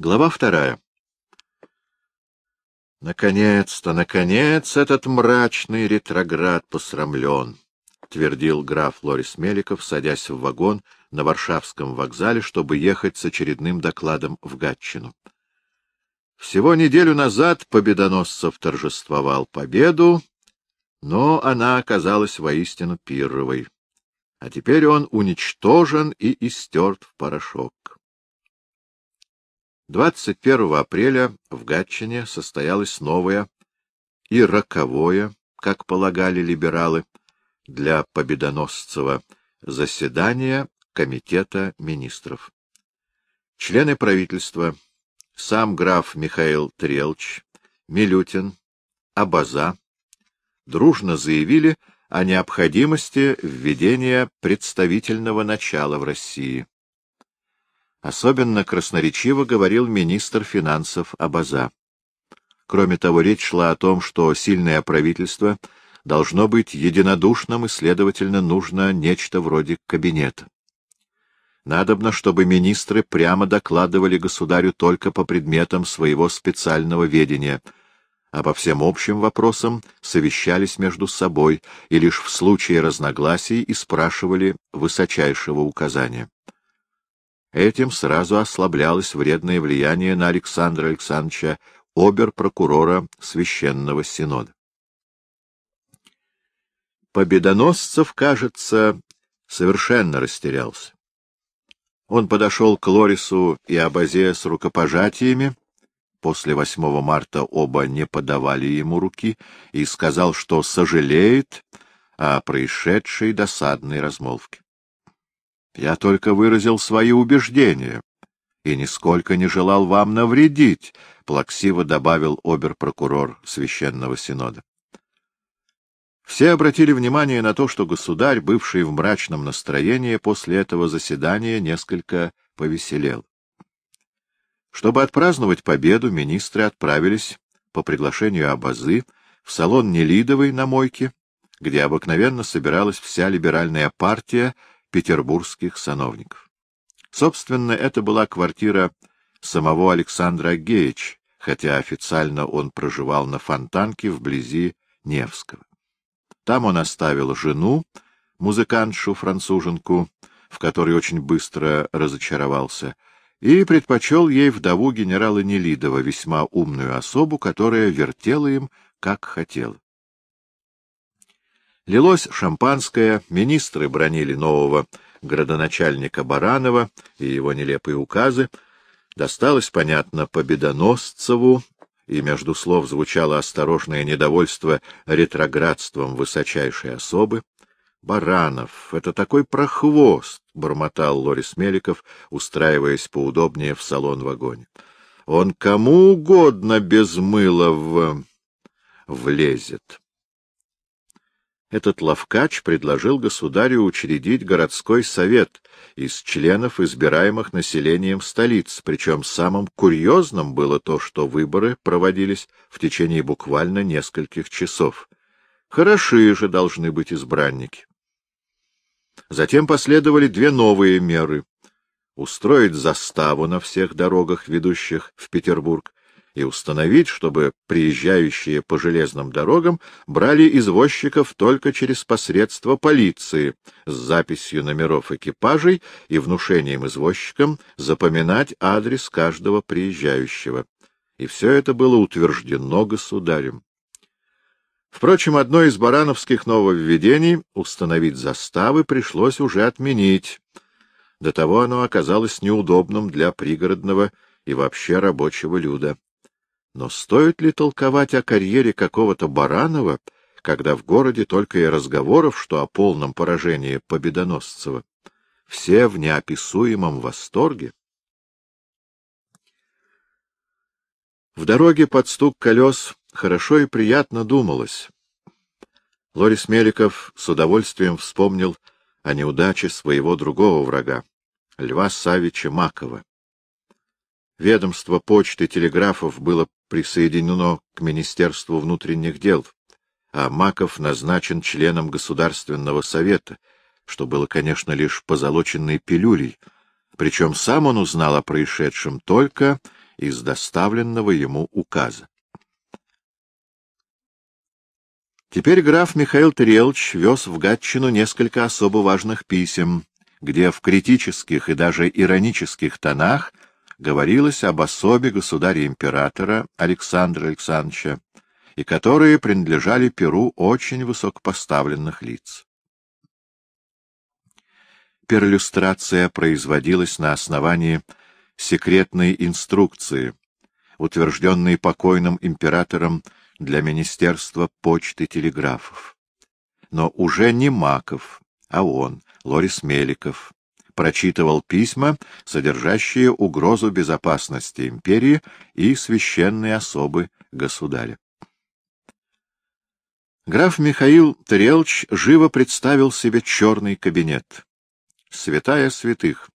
Глава вторая. Наконец-то, наконец, этот мрачный ретроград посрамлен, — твердил граф Лорис Меликов, садясь в вагон на Варшавском вокзале, чтобы ехать с очередным докладом в Гатчину. Всего неделю назад Победоносцев торжествовал победу, но она оказалась воистину пирровой. А теперь он уничтожен и истерт в порошок. 21 апреля в Гатчине состоялось новое и роковое, как полагали либералы, для Победоносцева заседание Комитета министров. Члены правительства, сам граф Михаил Трелч, Милютин, Абаза дружно заявили о необходимости введения представительного начала в России. Особенно красноречиво говорил министр финансов Абаза. Кроме того, речь шла о том, что сильное правительство должно быть единодушным и, следовательно, нужно нечто вроде кабинета. Надобно, чтобы министры прямо докладывали государю только по предметам своего специального ведения, а по всем общим вопросам совещались между собой и лишь в случае разногласий и спрашивали высочайшего указания. Этим сразу ослаблялось вредное влияние на Александра Александровича, обер-прокурора Священного Синода. Победоносцев, кажется, совершенно растерялся. Он подошел к Лорису и Абазе с рукопожатиями, после 8 марта оба не подавали ему руки, и сказал, что сожалеет о происшедшей досадной размолвке. Я только выразил свои убеждения и нисколько не желал вам навредить, — плаксиво добавил обер-прокурор Священного Синода. Все обратили внимание на то, что государь, бывший в мрачном настроении, после этого заседания несколько повеселел. Чтобы отпраздновать победу, министры отправились, по приглашению Абазы, в салон Нелидовой на Мойке, где обыкновенно собиралась вся либеральная партия петербургских сановников. Собственно, это была квартира самого Александра Геич, хотя официально он проживал на Фонтанке вблизи Невского. Там он оставил жену, музыкантшу-француженку, в которой очень быстро разочаровался, и предпочел ей вдову генерала Нелидова, весьма умную особу, которая вертела им, как хотела. Лилось шампанское, министры бронили нового градоначальника Баранова и его нелепые указы, досталось, понятно, Победоносцеву, и между слов звучало осторожное недовольство ретроградством высочайшей особы. «Баранов, это такой прохвост!» — бормотал Лорис Меликов, устраиваясь поудобнее в салон-вагоне. «Он кому угодно без мыла в... влезет». Этот лавкач предложил государю учредить городской совет из членов, избираемых населением столиц, причем самым курьезным было то, что выборы проводились в течение буквально нескольких часов. Хороши же должны быть избранники. Затем последовали две новые меры — устроить заставу на всех дорогах, ведущих в Петербург, и установить, чтобы приезжающие по железным дорогам брали извозчиков только через посредство полиции с записью номеров экипажей и внушением извозчикам запоминать адрес каждого приезжающего. И все это было утверждено государем. Впрочем, одно из барановских нововведений — установить заставы — пришлось уже отменить. До того оно оказалось неудобным для пригородного и вообще рабочего люда. Но стоит ли толковать о карьере какого-то Баранова, когда в городе только и разговоров, что о полном поражении Победоносцева? Все в неописуемом восторге. В дороге под стук колес хорошо и приятно думалось. Лорис Меликов с удовольствием вспомнил о неудаче своего другого врага, Льва Савича Макова. Ведомство почты телеграфов было присоединено к Министерству внутренних дел, а Маков назначен членом Государственного совета, что было, конечно, лишь позолоченной пилюлей, причем сам он узнал о происшедшем только из доставленного ему указа. Теперь граф Михаил Трелч вез в Гатчину несколько особо важных писем, где в критических и даже иронических тонах говорилось об особе государя-императора Александра Александровича, и которые принадлежали Перу очень высокопоставленных лиц. Перлюстрация производилась на основании секретной инструкции, утвержденной покойным императором для Министерства почты телеграфов. Но уже не Маков, а он, Лорис Меликов, прочитывал письма, содержащие угрозу безопасности империи и священные особы государя. Граф Михаил Трелч живо представил себе черный кабинет. Святая святых,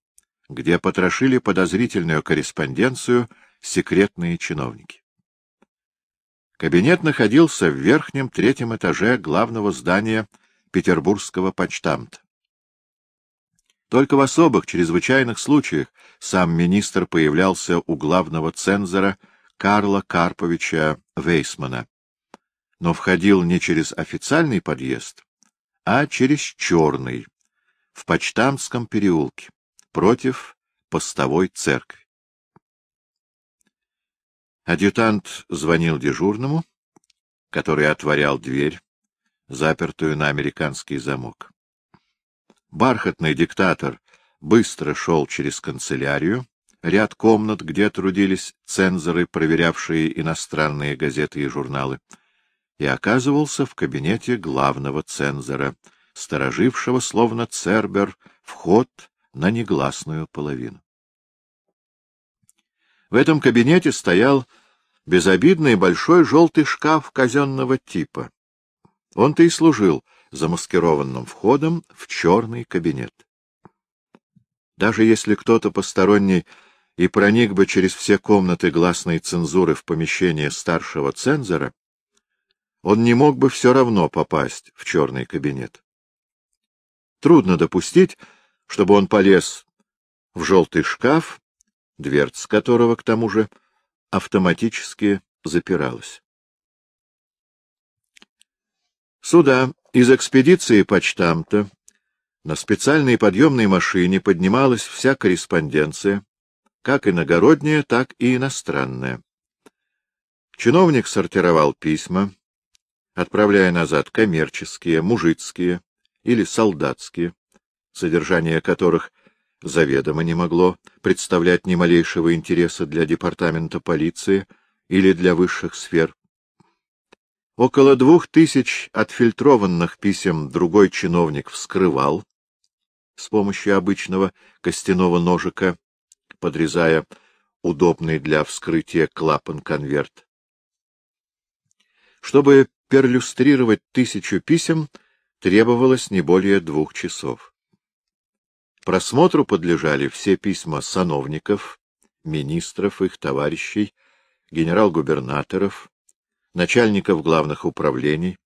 где потрошили подозрительную корреспонденцию секретные чиновники. Кабинет находился в верхнем третьем этаже главного здания Петербургского почтамта. Только в особых, чрезвычайных случаях сам министр появлялся у главного цензора Карла Карповича Вейсмана, но входил не через официальный подъезд, а через черный, в Почтамтском переулке, против постовой церкви. Адъютант звонил дежурному, который отворял дверь, запертую на американский замок. Бархатный диктатор быстро шел через канцелярию, ряд комнат, где трудились цензоры, проверявшие иностранные газеты и журналы, и оказывался в кабинете главного цензора, сторожившего, словно цербер, вход на негласную половину. В этом кабинете стоял безобидный большой желтый шкаф казенного типа. Он-то и служил замаскированным входом в черный кабинет. Даже если кто-то посторонний и проник бы через все комнаты гласной цензуры в помещение старшего цензора, он не мог бы все равно попасть в черный кабинет. Трудно допустить, чтобы он полез в желтый шкаф дверца которого, к тому же, автоматически запиралась. Сюда из экспедиции почтамта на специальной подъемной машине поднималась вся корреспонденция, как иногородняя, так и иностранная. Чиновник сортировал письма, отправляя назад коммерческие, мужицкие или солдатские, содержание которых заведомо не могло представлять ни малейшего интереса для департамента полиции или для высших сфер. Около двух тысяч отфильтрованных писем другой чиновник вскрывал с помощью обычного костяного ножика, подрезая удобный для вскрытия клапан-конверт. Чтобы перлюстрировать тысячу писем, требовалось не более двух часов. Просмотру подлежали все письма сановников, министров, их товарищей, генерал-губернаторов, начальников главных управлений,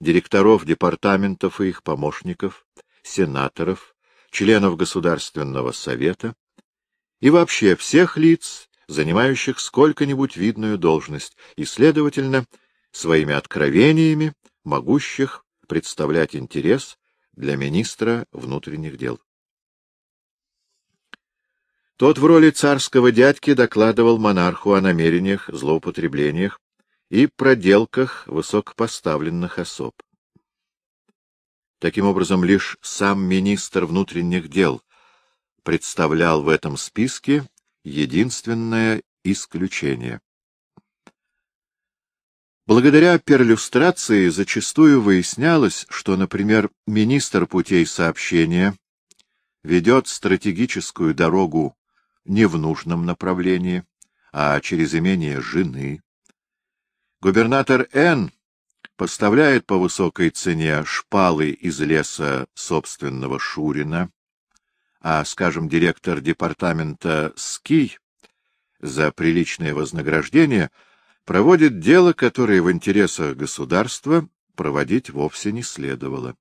директоров департаментов и их помощников, сенаторов, членов Государственного совета и вообще всех лиц, занимающих сколько-нибудь видную должность, и, следовательно, своими откровениями, могущих представлять интерес для министра внутренних дел. Тот в роли царского дядьки докладывал монарху о намерениях, злоупотреблениях и проделках высокопоставленных особ. Таким образом, лишь сам министр внутренних дел представлял в этом списке единственное исключение. Благодаря перлюстрации зачастую выяснялось, что, например, министр путей сообщения ведет стратегическую дорогу не в нужном направлении, а через имение жены. Губернатор Н. поставляет по высокой цене шпалы из леса собственного Шурина, а, скажем, директор департамента СКИ за приличное вознаграждение проводит дело, которое в интересах государства проводить вовсе не следовало.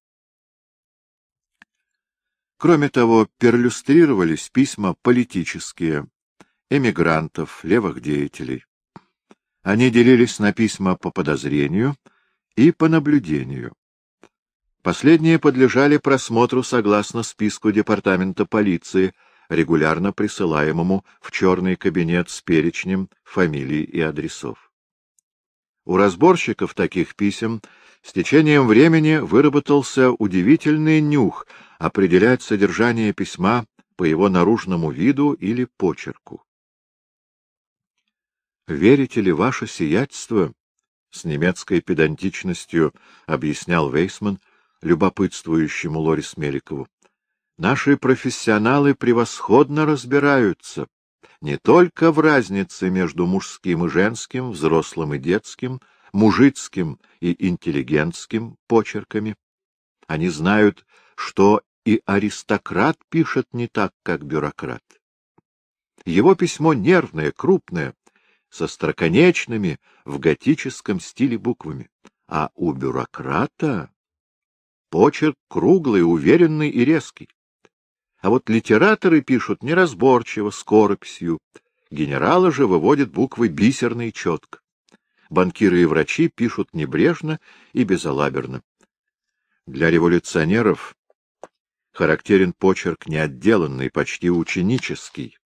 Кроме того, перлюстрировались письма политические, эмигрантов, левых деятелей. Они делились на письма по подозрению и по наблюдению. Последние подлежали просмотру согласно списку департамента полиции, регулярно присылаемому в черный кабинет с перечнем фамилий и адресов. У разборщиков таких писем с течением времени выработался удивительный нюх определять содержание письма по его наружному виду или почерку. «Верите ли ваше сиятельство?» — с немецкой педантичностью объяснял Вейсман любопытствующему Лорис Меликову. «Наши профессионалы превосходно разбираются не только в разнице между мужским и женским, взрослым и детским, мужицким и интеллигентским почерками. Они знают, что и аристократ пишет не так, как бюрократ. Его письмо нервное, крупное, со строконечными в готическом стиле буквами, а у бюрократа почерк круглый, уверенный и резкий. А вот литераторы пишут неразборчиво, скорописью, генералы же выводят буквы бисерно и четко. Банкиры и врачи пишут небрежно и безалаберно. Для революционеров характерен почерк неотделанный, почти ученический,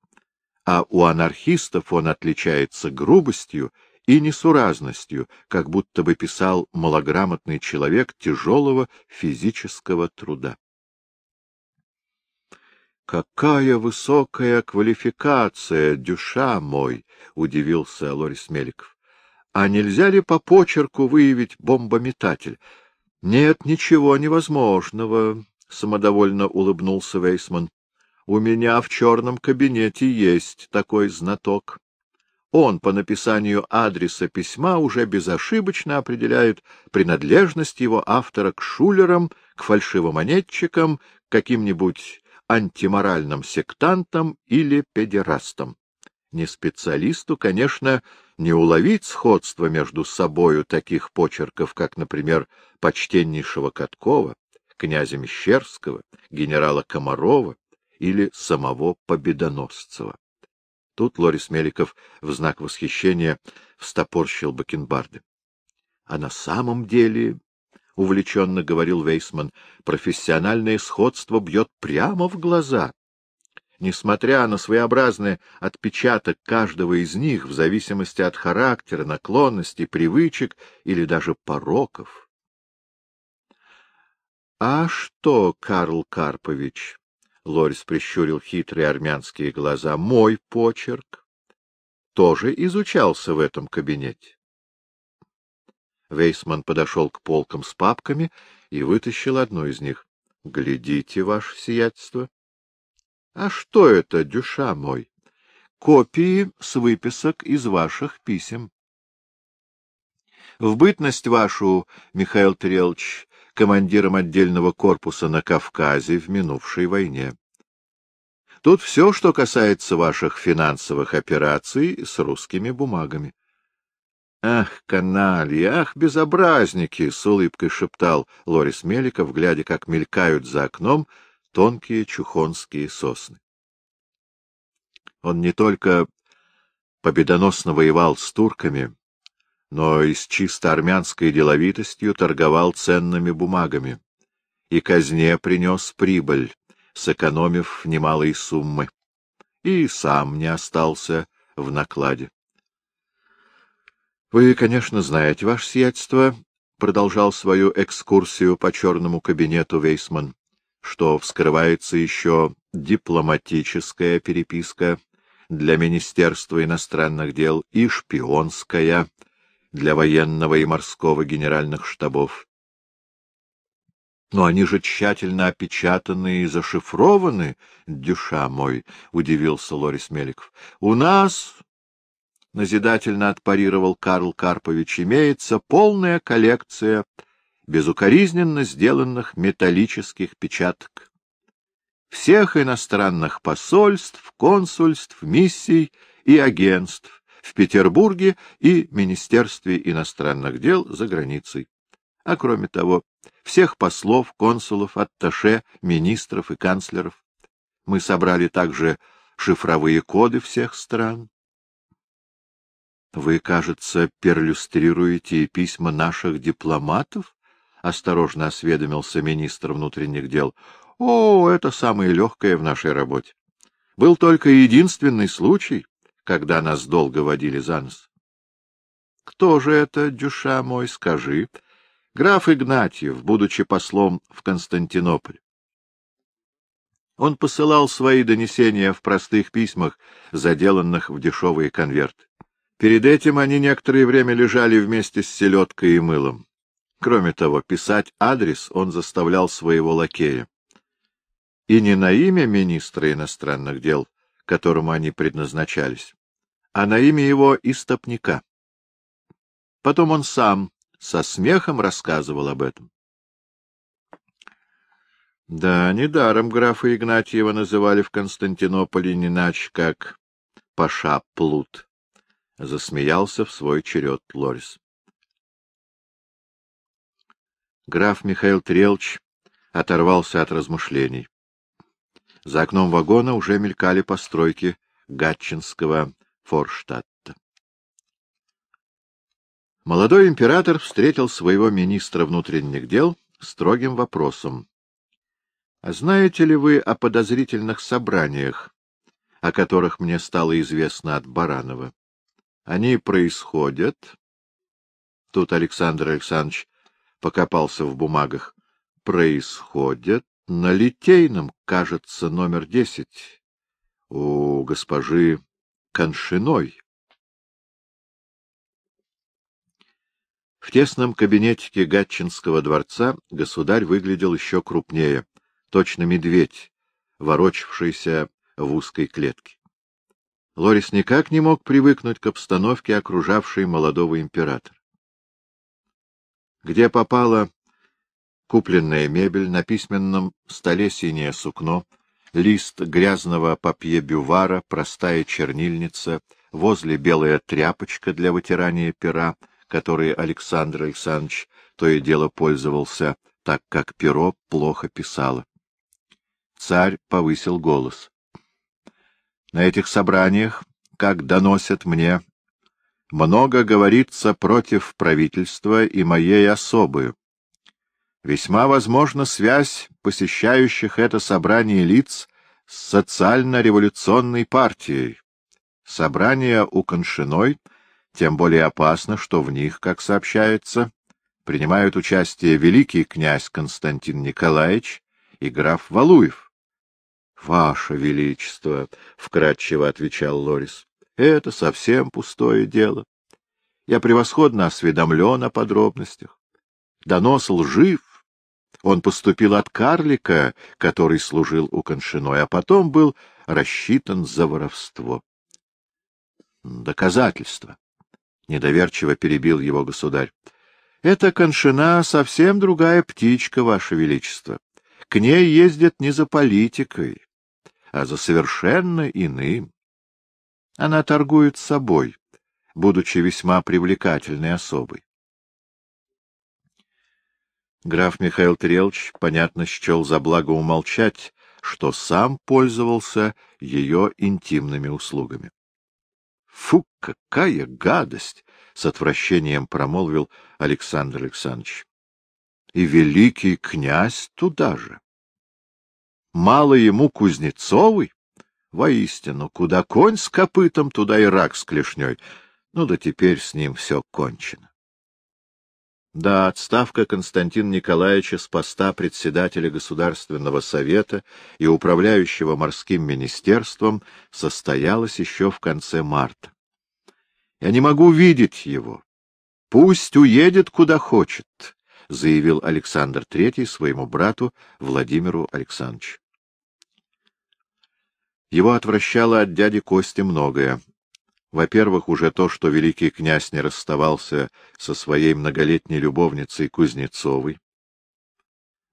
а у анархистов он отличается грубостью и несуразностью, как будто бы писал малограмотный человек тяжелого физического труда. «Какая высокая квалификация, дюша мой!» — удивился Лорис Меликов. «А нельзя ли по почерку выявить бомбометатель?» «Нет, ничего невозможного», — самодовольно улыбнулся Вейсман. У меня в черном кабинете есть такой знаток. Он по написанию адреса письма уже безошибочно определяет принадлежность его автора к шулерам, к фальшивомонетчикам, к каким-нибудь антиморальным сектантам или педерастам. Не специалисту, конечно, не уловить сходство между собою таких почерков, как, например, почтеннейшего Каткова, князя Мещерского, генерала Комарова, или самого Победоносцева. Тут Лорис Меликов в знак восхищения встопорщил бакенбарды. — А на самом деле, — увлеченно говорил Вейсман, — профессиональное сходство бьет прямо в глаза. Несмотря на своеобразный отпечаток каждого из них в зависимости от характера, наклонностей, привычек или даже пороков. — А что, Карл Карпович, Лорис прищурил хитрые армянские глаза. — Мой почерк тоже изучался в этом кабинете. Вейсман подошел к полкам с папками и вытащил одну из них. — Глядите, ваше сиятельство. — А что это, дюша мой? — Копии с выписок из ваших писем. В бытность вашу, Михаил Трелч, командиром отдельного корпуса на Кавказе в минувшей войне. Тут все, что касается ваших финансовых операций с русскими бумагами. — Ах, канальи, ах, безобразники! — с улыбкой шептал Лорис Меликов, глядя, как мелькают за окном тонкие чухонские сосны. Он не только победоносно воевал с турками, но и с чисто армянской деловитостью торговал ценными бумагами, и казне принес прибыль, сэкономив немалые суммы, и сам не остался в накладе. — Вы, конечно, знаете, ваше сиятельство, — продолжал свою экскурсию по черному кабинету Вейсман, — что вскрывается еще дипломатическая переписка для Министерства иностранных дел и шпионская — для военного и морского генеральных штабов. Но они же тщательно опечатаны и зашифрованы, дюша мой, — удивился Лорис Меликов. — У нас, — назидательно отпарировал Карл Карпович, — имеется полная коллекция безукоризненно сделанных металлических печаток. Всех иностранных посольств, консульств, миссий и агентств, в Петербурге и Министерстве иностранных дел за границей. А кроме того, всех послов, консулов, атташе, министров и канцлеров. Мы собрали также шифровые коды всех стран. Вы, кажется, перлюстрируете письма наших дипломатов? — осторожно осведомился министр внутренних дел. — О, это самое легкое в нашей работе. Был только единственный случай, когда нас долго водили за нос. — Кто же это, дюша мой, скажи? Граф Игнатьев, будучи послом в Константинополь. Он посылал свои донесения в простых письмах, заделанных в дешевые конверты. Перед этим они некоторое время лежали вместе с селедкой и мылом. Кроме того, писать адрес он заставлял своего лакея. И не на имя министра иностранных дел, которому они предназначались, а на имя его истопника. Потом он сам со смехом рассказывал об этом. Да, недаром графа Игнатьева называли в Константинополе не иначе, как Паша Плут. Засмеялся в свой черед Лорис. Граф Михаил Трелч оторвался от размышлений. За окном вагона уже мелькали постройки Гатчинского Форштадта. Молодой император встретил своего министра внутренних дел строгим вопросом. — А знаете ли вы о подозрительных собраниях, о которых мне стало известно от Баранова? Они происходят... Тут Александр Александрович покопался в бумагах. Происходят на Литейном, кажется, номер десять, у госпожи Коншиной. В тесном кабинетике Гатчинского дворца государь выглядел еще крупнее, точно медведь, ворочавшийся в узкой клетке. Лорис никак не мог привыкнуть к обстановке, окружавшей молодого императора. Где попала купленная мебель, на письменном столе синее сукно, лист грязного папье-бювара, простая чернильница, возле белая тряпочка для вытирания пера, которой Александр Александрович то и дело пользовался, так как перо плохо писало. Царь повысил голос. На этих собраниях, как доносят мне, много говорится против правительства и моей особы. Весьма возможна связь посещающих это собрание лиц с социально-революционной партией. Собрание у Коншиной тем более опасно, что в них, как сообщается, принимают участие великий князь Константин Николаевич и граф Валуев. — Ваше Величество, — вкратчиво отвечал Лорис, это совсем пустое дело. Я превосходно осведомлен о подробностях. Донос лжив. Он поступил от карлика, который служил у Коншиной, а потом был рассчитан за воровство. Доказательства. Недоверчиво перебил его государь. Эта коншина совсем другая птичка, Ваше Величество. К ней ездят не за политикой, а за совершенно иным. Она торгует собой, будучи весьма привлекательной особой. Граф Михаил Трелч, понятно, счел за благо умолчать, что сам пользовался ее интимными услугами. — Фу, какая гадость! — с отвращением промолвил Александр Александрович. — И великий князь туда же. Мало ему Кузнецовой? Воистину, куда конь с копытом, туда и рак с клешней. Ну да теперь с ним все кончено. Да, отставка Константина Николаевича с поста председателя Государственного совета и управляющего морским министерством состоялась еще в конце марта. Я не могу видеть его. Пусть уедет куда хочет, — заявил Александр III своему брату Владимиру Александровичу. Его отвращало от дяди Кости многое. Во-первых, уже то, что великий князь не расставался со своей многолетней любовницей Кузнецовой.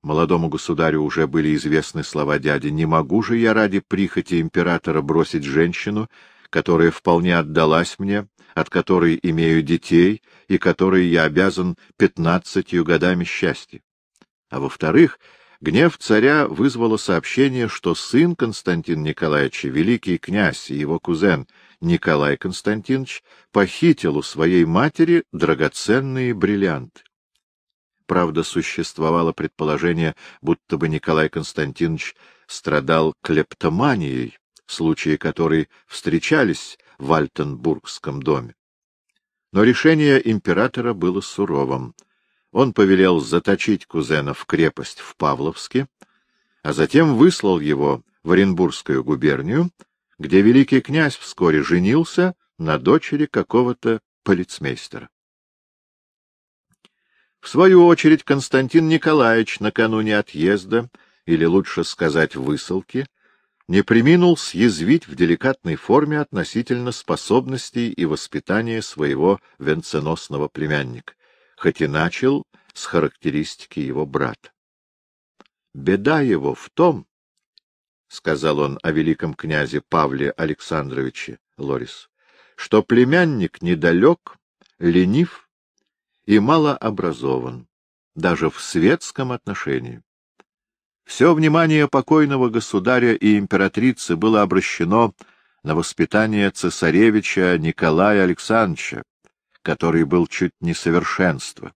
Молодому государю уже были известны слова дяди «Не могу же я ради прихоти императора бросить женщину, которая вполне отдалась мне, от которой имею детей и которой я обязан пятнадцатью годами счастья». А во-вторых, Гнев царя вызвало сообщение, что сын Константин Николаевича, великий князь и его кузен Николай Константинович, похитил у своей матери драгоценные бриллианты. Правда, существовало предположение, будто бы Николай Константинович страдал клептоманией, случаи которой встречались в Альтенбургском доме. Но решение императора было суровым он повелел заточить кузена в крепость в Павловске, а затем выслал его в Оренбургскую губернию, где великий князь вскоре женился на дочери какого-то полицмейстера. В свою очередь Константин Николаевич накануне отъезда, или лучше сказать высылки, не приминул съязвить в деликатной форме относительно способностей и воспитания своего венценосного племянника, хоть и начал с характеристики его брата. Беда его в том, — сказал он о великом князе Павле Александровиче Лорис, — что племянник недалек, ленив и малообразован, даже в светском отношении. Все внимание покойного государя и императрицы было обращено на воспитание цесаревича Николая Александровича, который был чуть не совершенство.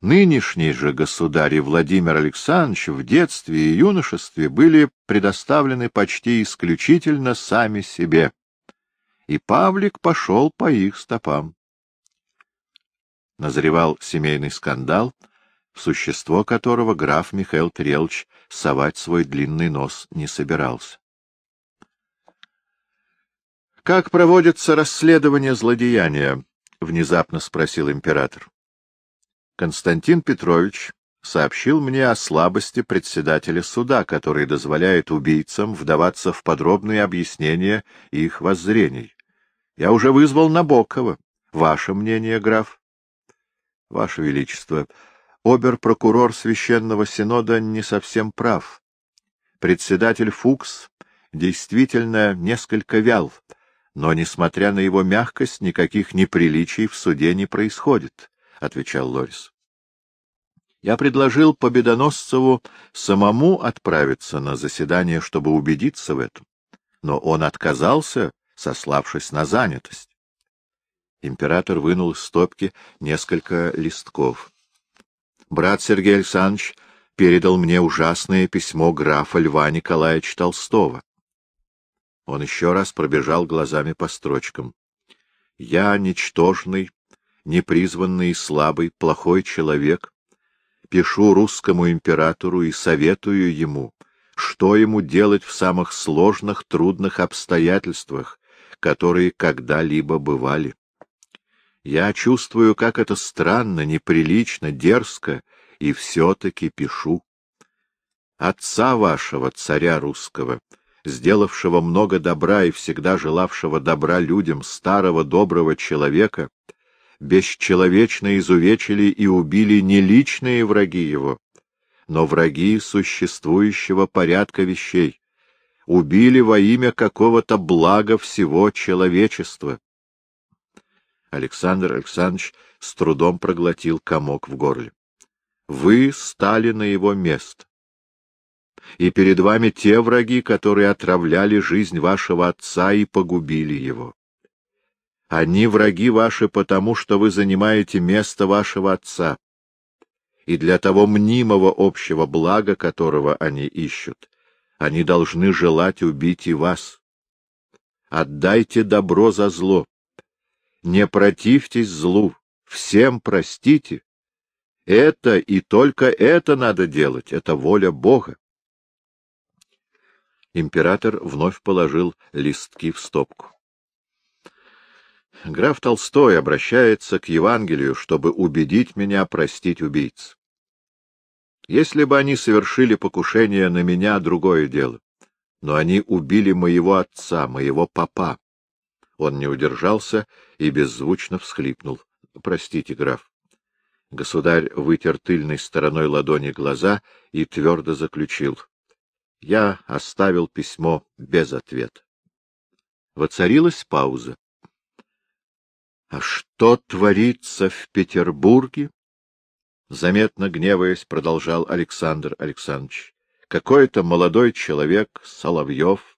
Нынешний же государь и Владимир Александрович в детстве и юношестве были предоставлены почти исключительно сами себе, и Павлик пошел по их стопам. Назревал семейный скандал, в существо которого граф Михаил Трелч совать свой длинный нос не собирался. — Как проводится расследование злодеяния? — внезапно спросил император. Константин Петрович сообщил мне о слабости председателя суда, который дозволяет убийцам вдаваться в подробные объяснения их воззрений. Я уже вызвал Набокова. Ваше мнение, граф? Ваше Величество, обер-прокурор Священного Синода не совсем прав. Председатель Фукс действительно несколько вял, но, несмотря на его мягкость, никаких неприличий в суде не происходит, — отвечал Лорис. Я предложил Победоносцеву самому отправиться на заседание, чтобы убедиться в этом, но он отказался, сославшись на занятость. Император вынул из стопки несколько листков. Брат Сергей Александрович передал мне ужасное письмо графа Льва Николаевича Толстого. Он еще раз пробежал глазами по строчкам. «Я ничтожный, непризванный слабый, плохой человек. Пишу русскому императору и советую ему, что ему делать в самых сложных, трудных обстоятельствах, которые когда-либо бывали. Я чувствую, как это странно, неприлично, дерзко, и все-таки пишу. Отца вашего, царя русского, — сделавшего много добра и всегда желавшего добра людям, старого доброго человека, бесчеловечно изувечили и убили не личные враги его, но враги существующего порядка вещей, убили во имя какого-то блага всего человечества. Александр Александрович с трудом проглотил комок в горле. Вы стали на его место и перед вами те враги, которые отравляли жизнь вашего отца и погубили его. Они враги ваши потому, что вы занимаете место вашего отца, и для того мнимого общего блага, которого они ищут, они должны желать убить и вас. Отдайте добро за зло. Не противьтесь злу, всем простите. Это и только это надо делать, это воля Бога император вновь положил листки в стопку. Граф Толстой обращается к Евангелию, чтобы убедить меня простить убийц. Если бы они совершили покушение на меня, другое дело. Но они убили моего отца, моего папа. Он не удержался и беззвучно всхлипнул. — Простите, граф. Государь вытер тыльной стороной ладони глаза и твердо заключил. Я оставил письмо без ответа. Воцарилась пауза. — А что творится в Петербурге? заметно гневаясь, продолжал Александр Александрович, какой-то молодой человек, Соловьев,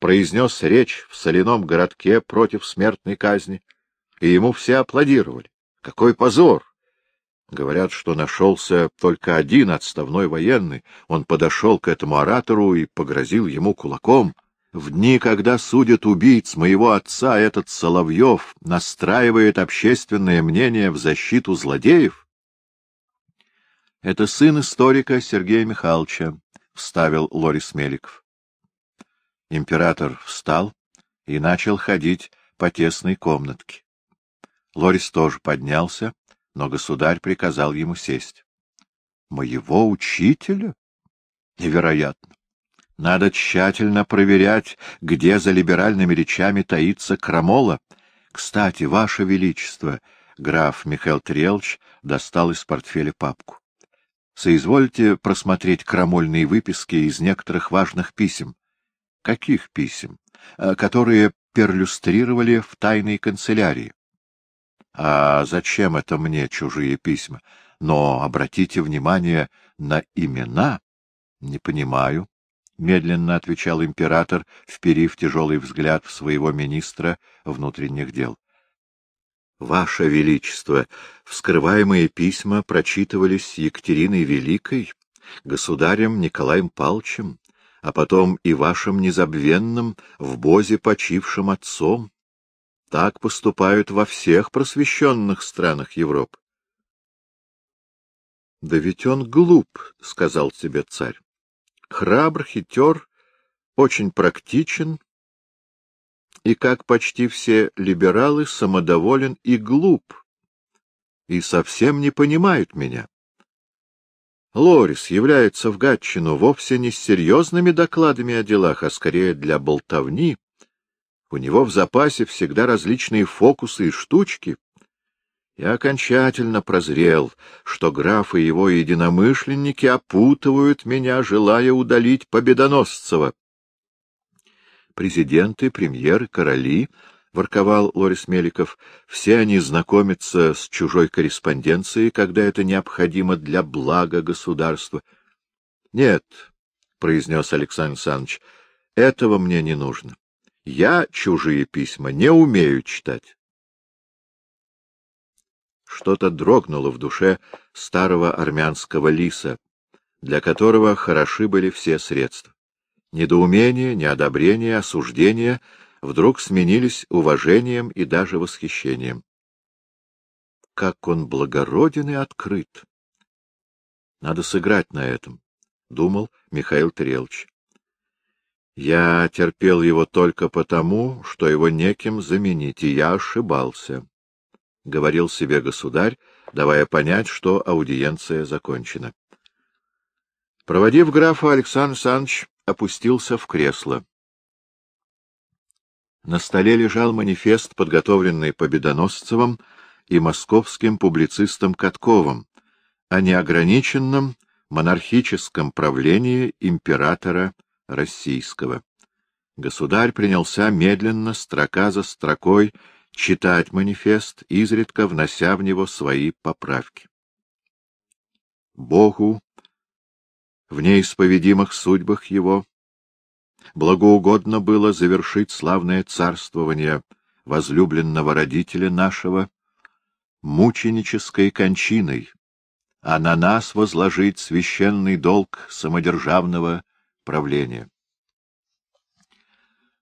произнес речь в соляном городке против смертной казни, и ему все аплодировали. Какой позор! Говорят, что нашелся только один отставной военный. Он подошел к этому оратору и погрозил ему кулаком. В дни, когда судят убийц моего отца, этот Соловьев настраивает общественное мнение в защиту злодеев? Это сын историка Сергея Михайловича, — вставил Лорис Меликов. Император встал и начал ходить по тесной комнатке. Лорис тоже поднялся, но государь приказал ему сесть. — Моего учителя? Невероятно. Надо тщательно проверять, где за либеральными речами таится крамола. Кстати, Ваше Величество, граф Михаил Трелч достал из портфеля папку. Соизвольте просмотреть крамольные выписки из некоторых важных писем. Каких писем? Э, которые перлюстрировали в тайной канцелярии. А зачем это мне чужие письма? Но обратите внимание на имена. Не понимаю, — медленно отвечал император, вперив тяжелый взгляд в своего министра внутренних дел. Ваше Величество, вскрываемые письма прочитывались Екатериной Великой, государем Николаем Палчем, а потом и вашим незабвенным в Бозе почившим отцом. Так поступают во всех просвещенных странах Европы. — Да ведь он глуп, — сказал тебе царь. Храбр, хитер, очень практичен, и, как почти все либералы, самодоволен и глуп, и совсем не понимает меня. Лорис является в Гатчину вовсе не с серьезными докладами о делах, а скорее для болтовни, у него в запасе всегда различные фокусы и штучки. Я окончательно прозрел, что граф и его единомышленники опутывают меня, желая удалить Победоносцева. Президенты, премьеры, короли — ворковал Лорис Меликов, — все они знакомятся с чужой корреспонденцией, когда это необходимо для блага государства. — Нет, — произнес Александр Александрович, — этого мне не нужно. Я чужие письма не умею читать. Что-то дрогнуло в душе старого армянского лиса, для которого хороши были все средства. Недоумение, неодобрение, осуждение вдруг сменились уважением и даже восхищением. Как он благороден и открыт! Надо сыграть на этом, — думал Михаил Трелч. Я терпел его только потому, что его неким заменить, и я ошибался, — говорил себе государь, давая понять, что аудиенция закончена. Проводив графа, Александр Александрович опустился в кресло. На столе лежал манифест, подготовленный Победоносцевым и московским публицистом Катковым о неограниченном монархическом правлении императора российского. Государь принялся медленно, строка за строкой, читать манифест, изредка внося в него свои поправки. Богу, в неисповедимых судьбах его, благоугодно было завершить славное царствование возлюбленного родителя нашего мученической кончиной, а на нас возложить священный долг самодержавного правления.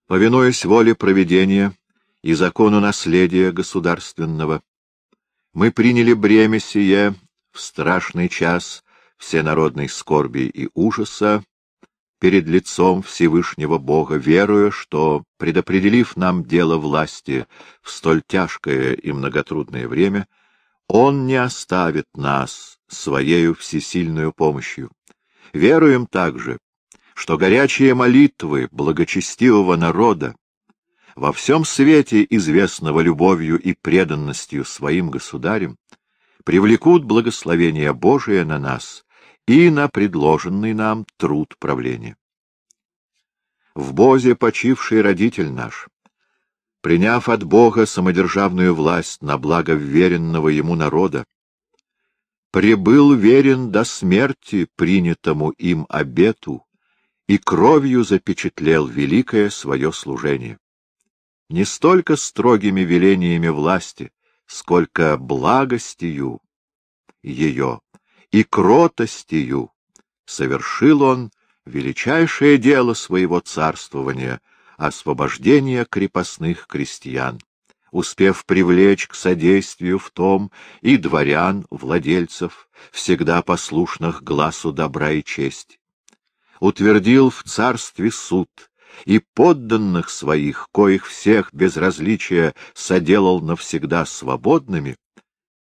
Повинуясь воле проведения и закону наследия государственного, мы приняли бремя сие в страшный час всенародной скорби и ужаса перед лицом Всевышнего Бога, веруя, что, предопределив нам дело власти в столь тяжкое и многотрудное время, Он не оставит нас Своею всесильную помощью. Веруем также, что горячие молитвы благочестивого народа, во всем свете известного любовью и преданностью своим государям, привлекут благословение Божие на нас и на предложенный нам труд правления. В Бозе почивший родитель наш, приняв от Бога самодержавную власть на благо веренного ему народа, прибыл верен до смерти принятому им обету и кровью запечатлел великое свое служение. Не столько строгими велениями власти, сколько благостью ее и кротостью совершил он величайшее дело своего царствования — освобождение крепостных крестьян успев привлечь к содействию в том и дворян, владельцев, всегда послушных глазу добра и чести. Утвердил в царстве суд, и подданных своих, коих всех без различия соделал навсегда свободными,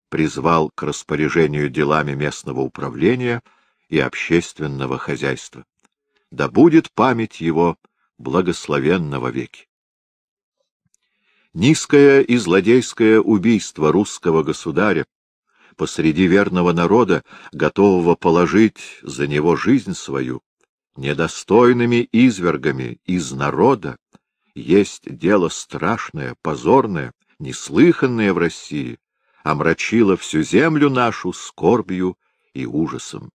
призвал к распоряжению делами местного управления и общественного хозяйства. Да будет память его благословенна веки. Низкое и злодейское убийство русского государя посреди верного народа, готового положить за него жизнь свою, недостойными извергами из народа, есть дело страшное, позорное, неслыханное в России, омрачило всю землю нашу скорбью и ужасом.